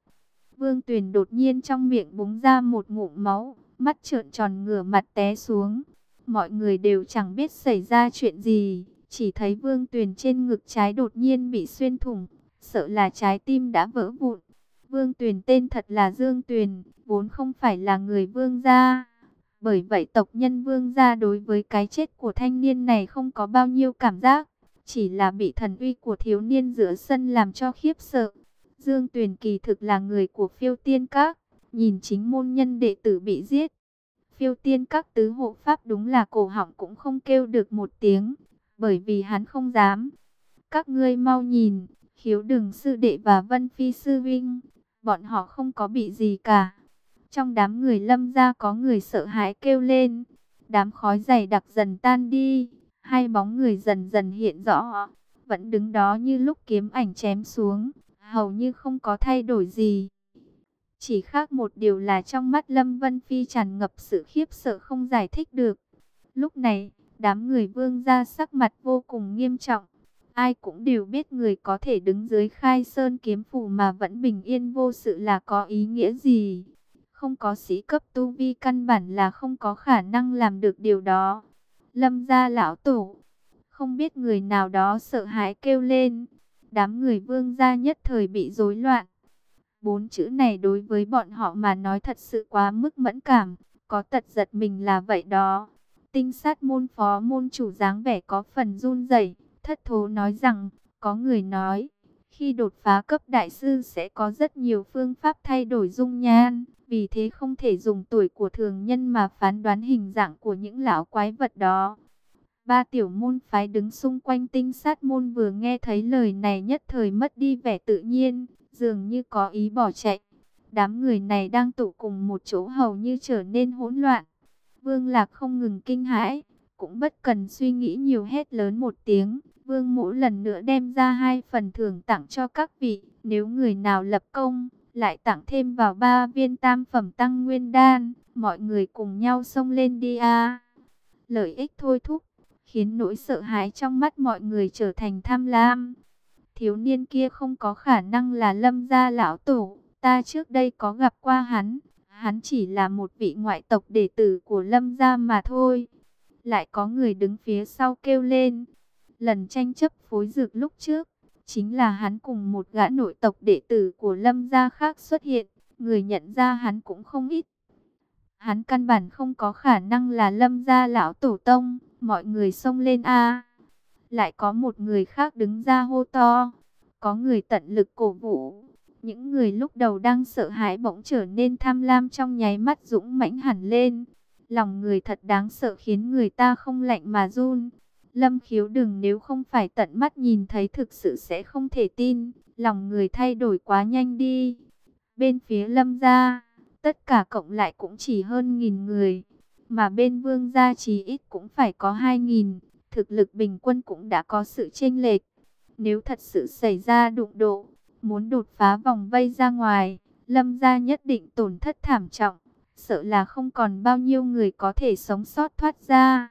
Vương Tuyền đột nhiên trong miệng búng ra một ngụm máu, mắt trợn tròn ngửa mặt té xuống. Mọi người đều chẳng biết xảy ra chuyện gì, chỉ thấy Vương Tuyền trên ngực trái đột nhiên bị xuyên thủng, sợ là trái tim đã vỡ vụn. Vương Tuyền tên thật là Dương Tuyền, vốn không phải là người Vương gia. Bởi vậy tộc nhân Vương gia đối với cái chết của thanh niên này không có bao nhiêu cảm giác, chỉ là bị thần uy của thiếu niên giữa sân làm cho khiếp sợ. Dương Tuyền kỳ thực là người của phiêu tiên các, nhìn chính môn nhân đệ tử bị giết. Phiêu tiên các tứ hộ pháp đúng là cổ họng cũng không kêu được một tiếng, bởi vì hắn không dám. Các ngươi mau nhìn, khiếu đừng sư đệ và vân phi sư vinh, bọn họ không có bị gì cả. Trong đám người lâm ra có người sợ hãi kêu lên, đám khói dày đặc dần tan đi, hai bóng người dần dần hiện rõ, vẫn đứng đó như lúc kiếm ảnh chém xuống, hầu như không có thay đổi gì. Chỉ khác một điều là trong mắt Lâm Vân Phi tràn ngập sự khiếp sợ không giải thích được. Lúc này, đám người vương ra sắc mặt vô cùng nghiêm trọng. Ai cũng đều biết người có thể đứng dưới khai sơn kiếm phủ mà vẫn bình yên vô sự là có ý nghĩa gì. Không có sĩ cấp tu vi căn bản là không có khả năng làm được điều đó. Lâm gia lão tổ, không biết người nào đó sợ hãi kêu lên. Đám người vương gia nhất thời bị rối loạn. Bốn chữ này đối với bọn họ mà nói thật sự quá mức mẫn cảm, có tật giật mình là vậy đó. Tinh sát môn phó môn chủ dáng vẻ có phần run rẩy, thất thố nói rằng, có người nói, khi đột phá cấp đại sư sẽ có rất nhiều phương pháp thay đổi dung nhan, vì thế không thể dùng tuổi của thường nhân mà phán đoán hình dạng của những lão quái vật đó. Ba tiểu môn phái đứng xung quanh tinh sát môn vừa nghe thấy lời này nhất thời mất đi vẻ tự nhiên, dường như có ý bỏ chạy. Đám người này đang tụ cùng một chỗ hầu như trở nên hỗn loạn. Vương Lạc không ngừng kinh hãi, cũng bất cần suy nghĩ nhiều hết lớn một tiếng. Vương Mũ lần nữa đem ra hai phần thưởng tặng cho các vị, nếu người nào lập công, lại tặng thêm vào ba viên tam phẩm tăng nguyên đan, mọi người cùng nhau xông lên đi a. Lợi ích thôi thúc, khiến nỗi sợ hãi trong mắt mọi người trở thành tham lam. Thiếu niên kia không có khả năng là lâm gia lão tổ, ta trước đây có gặp qua hắn, hắn chỉ là một vị ngoại tộc đệ tử của lâm gia mà thôi. Lại có người đứng phía sau kêu lên, lần tranh chấp phối dược lúc trước, chính là hắn cùng một gã nội tộc đệ tử của lâm gia khác xuất hiện, người nhận ra hắn cũng không ít. Hắn căn bản không có khả năng là lâm gia lão tổ tông, mọi người xông lên a. Lại có một người khác đứng ra hô to, có người tận lực cổ vũ. Những người lúc đầu đang sợ hãi bỗng trở nên tham lam trong nháy mắt dũng mãnh hẳn lên. Lòng người thật đáng sợ khiến người ta không lạnh mà run. Lâm khiếu đừng nếu không phải tận mắt nhìn thấy thực sự sẽ không thể tin. Lòng người thay đổi quá nhanh đi. Bên phía lâm gia, tất cả cộng lại cũng chỉ hơn nghìn người. Mà bên vương gia chỉ ít cũng phải có hai nghìn. Thực lực bình quân cũng đã có sự chênh lệch. Nếu thật sự xảy ra đụng độ, muốn đột phá vòng vây ra ngoài, lâm gia nhất định tổn thất thảm trọng. Sợ là không còn bao nhiêu người có thể sống sót thoát ra.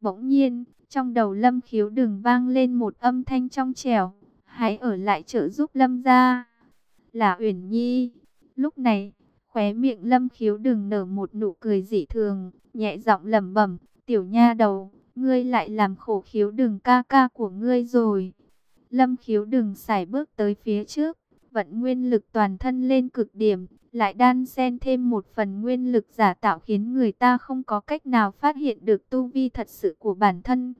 Bỗng nhiên, trong đầu Lâm Khiếu đừng vang lên một âm thanh trong trẻo. Hãy ở lại trợ giúp Lâm gia. Là Uyển Nhi. Lúc này, khóe miệng lâm khiếu đừng nở một nụ cười dị thường, nhẹ giọng lẩm bẩm, tiểu nha đầu, ngươi lại làm khổ khiếu đường ca ca của ngươi rồi. Lâm khiếu đường xài bước tới phía trước, vận nguyên lực toàn thân lên cực điểm, lại đan xen thêm một phần nguyên lực giả tạo khiến người ta không có cách nào phát hiện được tu vi thật sự của bản thân.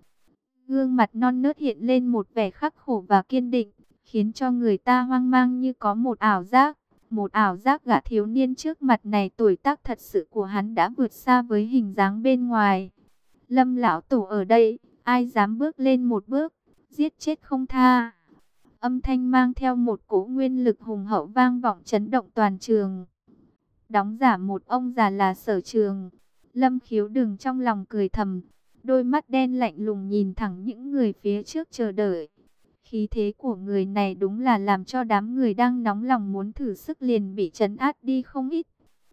Gương mặt non nớt hiện lên một vẻ khắc khổ và kiên định, khiến cho người ta hoang mang như có một ảo giác. Một ảo giác gã thiếu niên trước mặt này tuổi tác thật sự của hắn đã vượt xa với hình dáng bên ngoài. Lâm lão tổ ở đây, ai dám bước lên một bước, giết chết không tha. Âm thanh mang theo một cỗ nguyên lực hùng hậu vang vọng chấn động toàn trường. Đóng giả một ông già là sở trường. Lâm khiếu đừng trong lòng cười thầm. Đôi mắt đen lạnh lùng nhìn thẳng những người phía trước chờ đợi. Khí thế của người này đúng là làm cho đám người đang nóng lòng muốn thử sức liền bị chấn át đi không ít.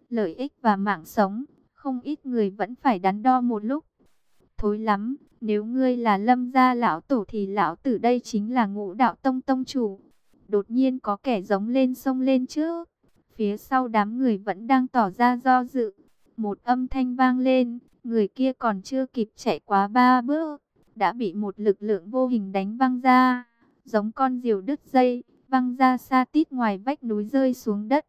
Lợi ích và mạng sống, không ít người vẫn phải đắn đo một lúc. Thối lắm, nếu ngươi là lâm gia lão tổ thì lão tử đây chính là ngũ đạo tông tông chủ. Đột nhiên có kẻ giống lên sông lên trước. Phía sau đám người vẫn đang tỏ ra do dự. Một âm thanh vang lên, người kia còn chưa kịp chạy quá ba bước. Đã bị một lực lượng vô hình đánh văng ra. Giống con diều đứt dây, văng ra xa tít ngoài vách núi rơi xuống đất.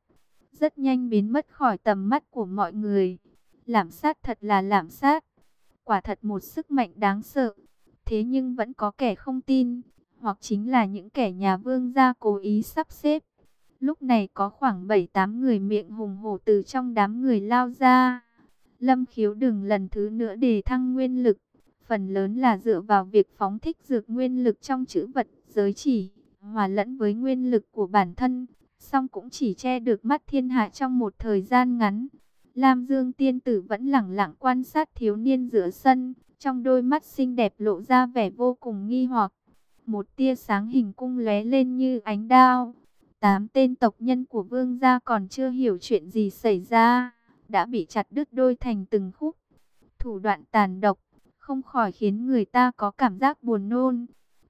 Rất nhanh biến mất khỏi tầm mắt của mọi người. Làm sát thật là làm sát Quả thật một sức mạnh đáng sợ. Thế nhưng vẫn có kẻ không tin, hoặc chính là những kẻ nhà vương gia cố ý sắp xếp. Lúc này có khoảng 7-8 người miệng hùng hổ từ trong đám người lao ra. Lâm khiếu đừng lần thứ nữa đề thăng nguyên lực. Phần lớn là dựa vào việc phóng thích dược nguyên lực trong chữ vật giới chỉ, hòa lẫn với nguyên lực của bản thân. Song cũng chỉ che được mắt thiên hạ trong một thời gian ngắn. Lam Dương tiên tử vẫn lẳng lặng quan sát thiếu niên giữa sân, trong đôi mắt xinh đẹp lộ ra vẻ vô cùng nghi hoặc. Một tia sáng hình cung lóe lên như ánh đao. Tám tên tộc nhân của vương gia còn chưa hiểu chuyện gì xảy ra, đã bị chặt đứt đôi thành từng khúc. Thủ đoạn tàn độc, không khỏi khiến người ta có cảm giác buồn nôn.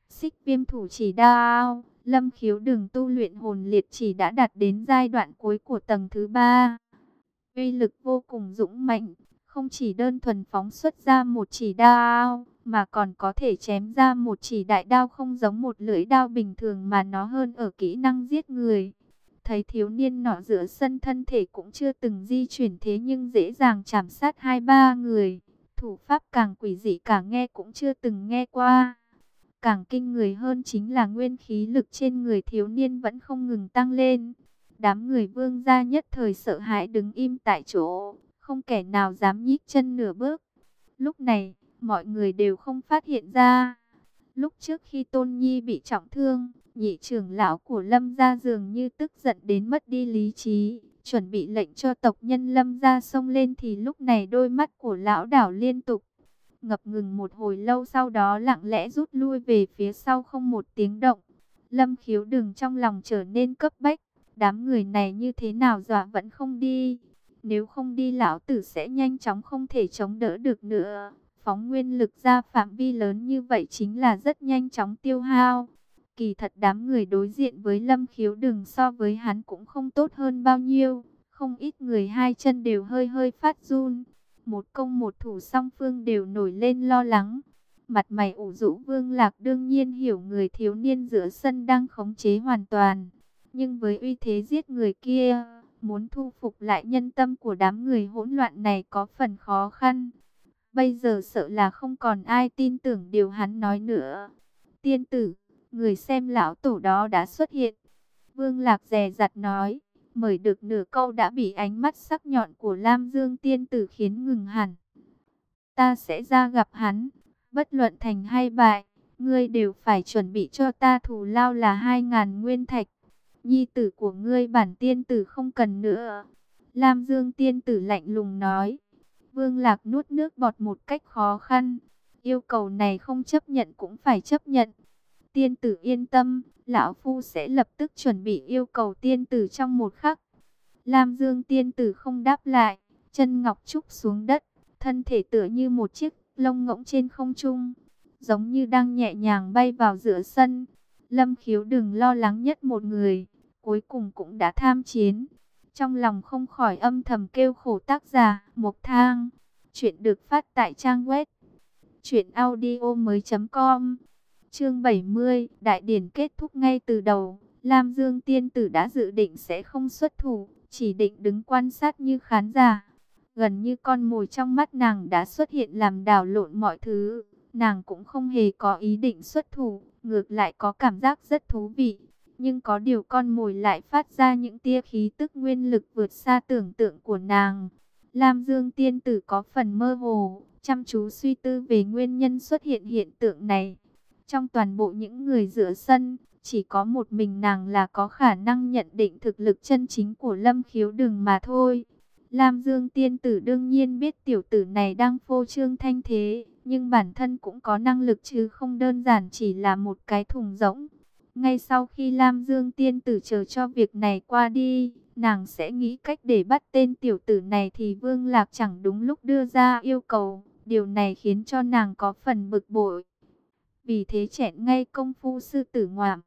Xích viêm thủ chỉ đao, lâm khiếu Đường tu luyện hồn liệt chỉ đã đạt đến giai đoạn cuối của tầng thứ ba uy lực vô cùng dũng mạnh, không chỉ đơn thuần phóng xuất ra một chỉ đao, mà còn có thể chém ra một chỉ đại đao không giống một lưỡi đao bình thường mà nó hơn ở kỹ năng giết người. Thấy thiếu niên nọ giữa sân thân thể cũng chưa từng di chuyển thế nhưng dễ dàng chạm sát hai ba người. Thủ pháp càng quỷ dị càng nghe cũng chưa từng nghe qua. Càng kinh người hơn chính là nguyên khí lực trên người thiếu niên vẫn không ngừng tăng lên. Đám người vương gia nhất thời sợ hãi đứng im tại chỗ, không kẻ nào dám nhích chân nửa bước. Lúc này, mọi người đều không phát hiện ra. Lúc trước khi Tôn Nhi bị trọng thương, nhị trưởng lão của Lâm gia dường như tức giận đến mất đi lý trí, chuẩn bị lệnh cho tộc nhân Lâm gia xông lên thì lúc này đôi mắt của lão đảo liên tục. Ngập ngừng một hồi lâu sau đó lặng lẽ rút lui về phía sau không một tiếng động. Lâm khiếu đừng trong lòng trở nên cấp bách. Đám người này như thế nào dọa vẫn không đi. Nếu không đi, lão tử sẽ nhanh chóng không thể chống đỡ được nữa. Phóng nguyên lực ra phạm vi lớn như vậy chính là rất nhanh chóng tiêu hao. Kỳ thật đám người đối diện với lâm khiếu đừng so với hắn cũng không tốt hơn bao nhiêu. Không ít người hai chân đều hơi hơi phát run. Một công một thủ song phương đều nổi lên lo lắng. Mặt mày ủ rũ vương lạc đương nhiên hiểu người thiếu niên giữa sân đang khống chế hoàn toàn. Nhưng với uy thế giết người kia, muốn thu phục lại nhân tâm của đám người hỗn loạn này có phần khó khăn. Bây giờ sợ là không còn ai tin tưởng điều hắn nói nữa. Tiên tử, người xem lão tổ đó đã xuất hiện. Vương Lạc dè dặt nói, mời được nửa câu đã bị ánh mắt sắc nhọn của Lam Dương tiên tử khiến ngừng hẳn. Ta sẽ ra gặp hắn, bất luận thành hay bại, ngươi đều phải chuẩn bị cho ta thù lao là hai ngàn nguyên thạch nhi tử của ngươi bản tiên tử không cần nữa. Lam Dương tiên tử lạnh lùng nói. Vương Lạc nuốt nước bọt một cách khó khăn. Yêu cầu này không chấp nhận cũng phải chấp nhận. Tiên tử yên tâm, lão phu sẽ lập tức chuẩn bị yêu cầu tiên tử trong một khắc. Lam Dương tiên tử không đáp lại, chân ngọc trúc xuống đất, thân thể tựa như một chiếc lông ngỗng trên không trung, giống như đang nhẹ nhàng bay vào giữa sân. Lâm khiếu đừng lo lắng nhất một người cuối cùng cũng đã tham chiến. Trong lòng không khỏi âm thầm kêu khổ tác giả, Mộc Thang. Chuyện được phát tại trang web truyệnaudiomoi.com. Chương 70, đại điển kết thúc ngay từ đầu, Lam Dương tiên tử đã dự định sẽ không xuất thủ, chỉ định đứng quan sát như khán giả. Gần như con mồi trong mắt nàng đã xuất hiện làm đảo lộn mọi thứ, nàng cũng không hề có ý định xuất thủ, ngược lại có cảm giác rất thú vị. Nhưng có điều con mồi lại phát ra những tia khí tức nguyên lực vượt xa tưởng tượng của nàng. Lam Dương tiên tử có phần mơ hồ, chăm chú suy tư về nguyên nhân xuất hiện hiện tượng này. Trong toàn bộ những người giữa sân, chỉ có một mình nàng là có khả năng nhận định thực lực chân chính của Lâm Khiếu Đừng mà thôi. Lam Dương tiên tử đương nhiên biết tiểu tử này đang phô trương thanh thế, nhưng bản thân cũng có năng lực chứ không đơn giản chỉ là một cái thùng rỗng. Ngay sau khi Lam Dương tiên tử chờ cho việc này qua đi, nàng sẽ nghĩ cách để bắt tên tiểu tử này thì Vương Lạc chẳng đúng lúc đưa ra yêu cầu. Điều này khiến cho nàng có phần bực bội. Vì thế chẹn ngay công phu sư tử ngoạm.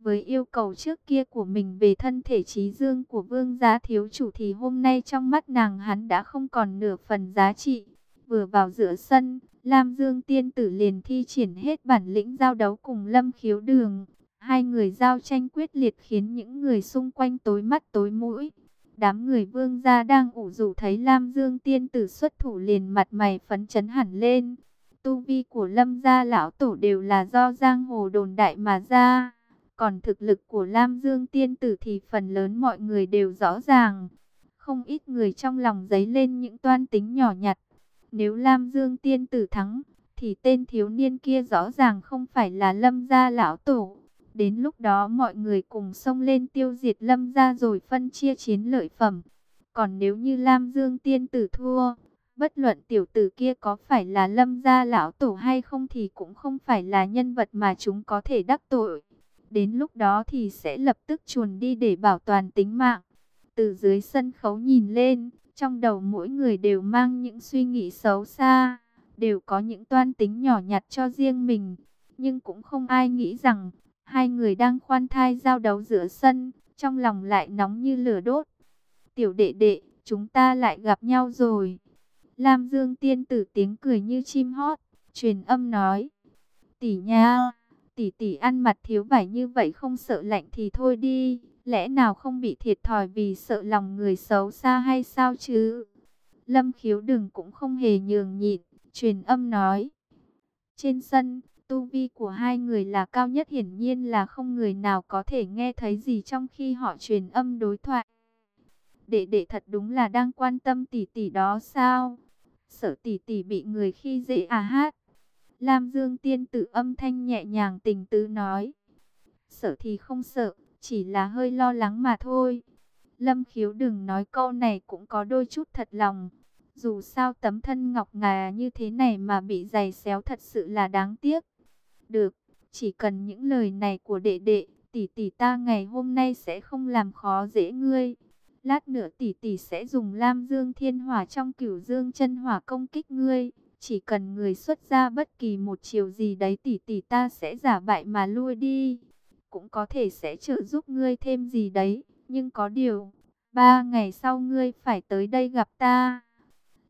Với yêu cầu trước kia của mình về thân thể trí dương của vương gia thiếu chủ thì hôm nay trong mắt nàng hắn đã không còn nửa phần giá trị. Vừa vào giữa sân, Lam Dương tiên tử liền thi triển hết bản lĩnh giao đấu cùng Lâm Khiếu Đường. Hai người giao tranh quyết liệt khiến những người xung quanh tối mắt tối mũi. Đám người vương gia đang ủ rủ thấy Lam Dương tiên tử xuất thủ liền mặt mày phấn chấn hẳn lên. Tu vi của lâm gia lão tổ đều là do giang hồ đồn đại mà ra. Còn thực lực của Lam Dương tiên tử thì phần lớn mọi người đều rõ ràng. Không ít người trong lòng dấy lên những toan tính nhỏ nhặt. Nếu Lam Dương tiên tử thắng, thì tên thiếu niên kia rõ ràng không phải là lâm gia lão tổ. Đến lúc đó mọi người cùng xông lên tiêu diệt lâm gia rồi phân chia chiến lợi phẩm. Còn nếu như Lam Dương tiên tử thua, bất luận tiểu tử kia có phải là lâm gia lão tổ hay không thì cũng không phải là nhân vật mà chúng có thể đắc tội. Đến lúc đó thì sẽ lập tức chuồn đi để bảo toàn tính mạng. Từ dưới sân khấu nhìn lên, trong đầu mỗi người đều mang những suy nghĩ xấu xa, đều có những toan tính nhỏ nhặt cho riêng mình. Nhưng cũng không ai nghĩ rằng, hai người đang khoan thai giao đấu giữa sân, trong lòng lại nóng như lửa đốt. Tiểu đệ đệ, chúng ta lại gặp nhau rồi. Lam Dương tiên tử tiếng cười như chim hót, truyền âm nói. Tỷ nha, tỷ tỷ ăn mặt thiếu vải như vậy không sợ lạnh thì thôi đi. Lẽ nào không bị thiệt thòi vì sợ lòng người xấu xa hay sao chứ? Lâm khiếu đừng cũng không hề nhường nhịn, truyền âm nói. Trên sân, tu vi của hai người là cao nhất hiển nhiên là không người nào có thể nghe thấy gì trong khi họ truyền âm đối thoại. Đệ đệ thật đúng là đang quan tâm tỷ tỷ đó sao? Sợ tỷ tỷ bị người khi dễ à hát. Lam Dương tiên tử âm thanh nhẹ nhàng tình tứ nói. Sợ thì không sợ, chỉ là hơi lo lắng mà thôi. Lâm khiếu đừng nói câu này cũng có đôi chút thật lòng. Dù sao tấm thân ngọc ngà như thế này mà bị giày xéo thật sự là đáng tiếc. Được, chỉ cần những lời này của đệ đệ, tỷ tỷ ta ngày hôm nay sẽ không làm khó dễ ngươi. Lát nữa tỷ tỷ sẽ dùng Lam Dương Thiên Hỏa trong Cửu Dương Chân Hỏa công kích ngươi. Chỉ cần người xuất ra bất kỳ một chiều gì đấy tỷ tỷ ta sẽ giả bại mà lui đi. Cũng có thể sẽ trợ giúp ngươi thêm gì đấy. Nhưng có điều, ba ngày sau ngươi phải tới đây gặp ta.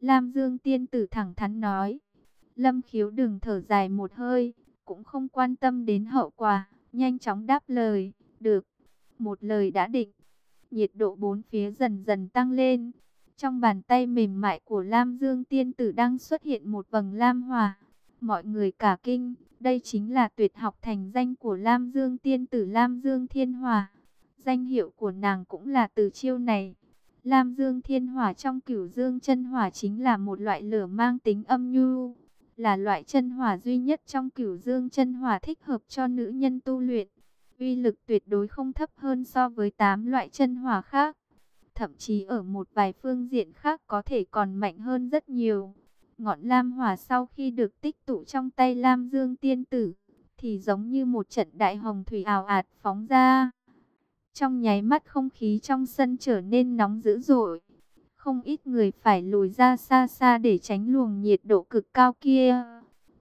Lam Dương Tiên Tử thẳng thắn nói. Lâm khiếu đừng thở dài một hơi, cũng không quan tâm đến hậu quả, nhanh chóng đáp lời. Được, một lời đã định nhiệt độ bốn phía dần dần tăng lên. Trong bàn tay mềm mại của Lam Dương tiên tử đang xuất hiện một vầng lam Hòa Mọi người cả kinh, đây chính là tuyệt học thành danh của Lam Dương tiên tử Lam Dương Thiên Hòa Danh hiệu của nàng cũng là từ chiêu này. Lam Dương Thiên Hỏa trong cửu Dương chân hỏa chính là một loại lửa mang tính âm nhu, là loại chân hỏa duy nhất trong cửu Dương chân hỏa thích hợp cho nữ nhân tu luyện uy lực tuyệt đối không thấp hơn so với 8 loại chân hỏa khác. Thậm chí ở một vài phương diện khác có thể còn mạnh hơn rất nhiều. Ngọn lam hỏa sau khi được tích tụ trong tay Lam Dương tiên tử, thì giống như một trận đại hồng thủy ảo ạt phóng ra. Trong nháy mắt không khí trong sân trở nên nóng dữ dội. Không ít người phải lùi ra xa xa để tránh luồng nhiệt độ cực cao kia.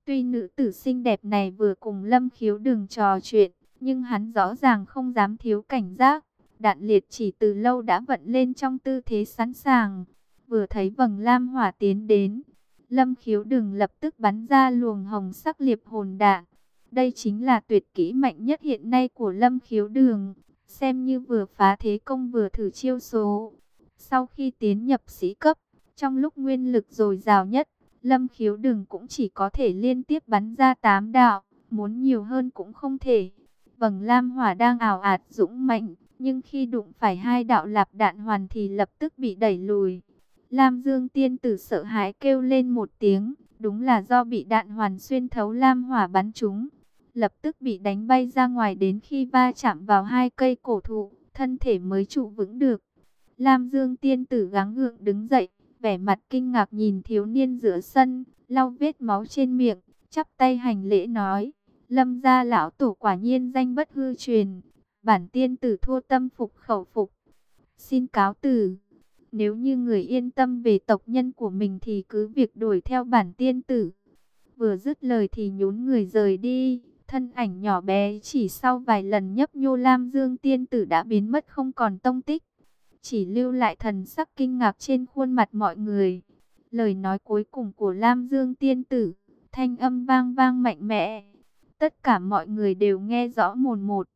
Tuy nữ tử xinh đẹp này vừa cùng Lâm Khiếu đừng trò chuyện, nhưng hắn rõ ràng không dám thiếu cảnh giác. đạn liệt chỉ từ lâu đã vận lên trong tư thế sẵn sàng. Vừa thấy vầng lam hỏa tiến đến, Lâm khiếu đừng lập tức bắn ra luồng hồng sắc liệp hồn đạn. Đây chính là tuyệt kỹ mạnh nhất hiện nay của Lâm khiếu đường, xem như vừa phá thế công vừa thử chiêu số. Sau khi tiến nhập sĩ cấp, trong lúc nguyên lực dồi dào nhất, Lâm khiếu đừng cũng chỉ có thể liên tiếp bắn ra tám đạo, muốn nhiều hơn cũng không thể. Vầng lam hỏa đang ảo ạt dũng mạnh, nhưng khi đụng phải hai đạo lạp đạn hoàn thì lập tức bị đẩy lùi. Lam Dương tiên tử sợ hãi kêu lên một tiếng, đúng là do bị đạn hoàn xuyên thấu lam hỏa bắn trúng. Lập tức bị đánh bay ra ngoài đến khi va chạm vào hai cây cổ thụ, thân thể mới trụ vững được. Lam Dương tiên tử gắng gượng đứng dậy, vẻ mặt kinh ngạc nhìn thiếu niên giữa sân, lau vết máu trên miệng, chắp tay hành lễ nói, lâm gia lão tổ quả nhiên danh bất hư truyền, bản tiên tử thua tâm phục khẩu phục. Xin cáo từ, nếu như người yên tâm về tộc nhân của mình thì cứ việc đổi theo bản tiên tử. Vừa dứt lời thì nhún người rời đi, thân ảnh nhỏ bé chỉ sau vài lần nhấp nhô Lam Dương tiên tử đã biến mất không còn tông tích chỉ lưu lại thần sắc kinh ngạc trên khuôn mặt mọi người. Lời nói cuối cùng của Lam Dương tiên tử, thanh âm vang vang mạnh mẽ. Tất cả mọi người đều nghe rõ mồn một.